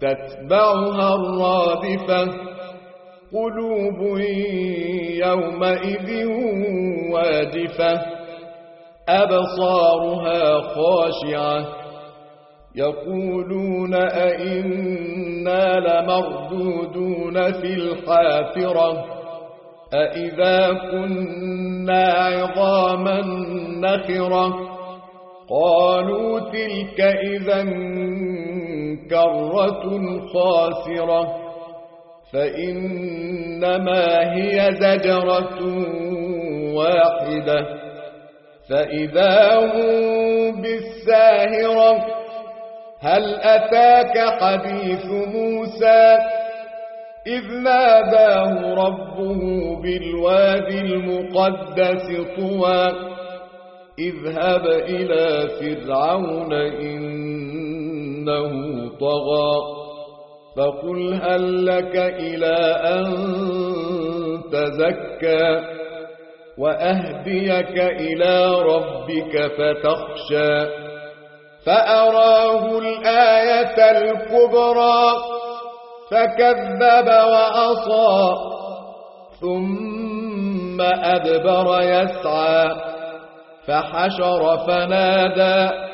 تتبعها الرادفة قلوب يومئذ واجفة أبصارها خاشعة يقولون أئنا لمردودون في الحافرة أئذا كنا عظاما نخرة قالوا تلك إذا كرة خاسرة فإنما هي زجرة واحدة. فإذا هم بالساهرة هل أتاك حديث موسى؟ إذ ناداه ربه بالوادي المقدس طوى إذهب إلى فرعون إنه طغى فقل هل لك إلى أن تزكى وأهديك إلى ربك فتخشى فأراه الآية الكبرى فكذب وعصى ثم أدبر يسعى فحشر فنادى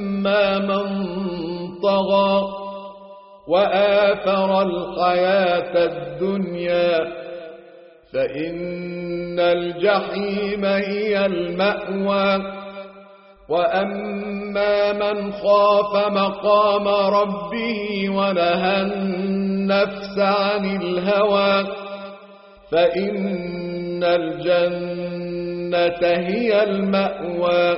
من طغى وآثر الحياة الدنيا فإن الجحيم هي المأوى. وأما من خاف مقام ربه ونهى النفس عن الهوى فإن الجنة هي المأوى.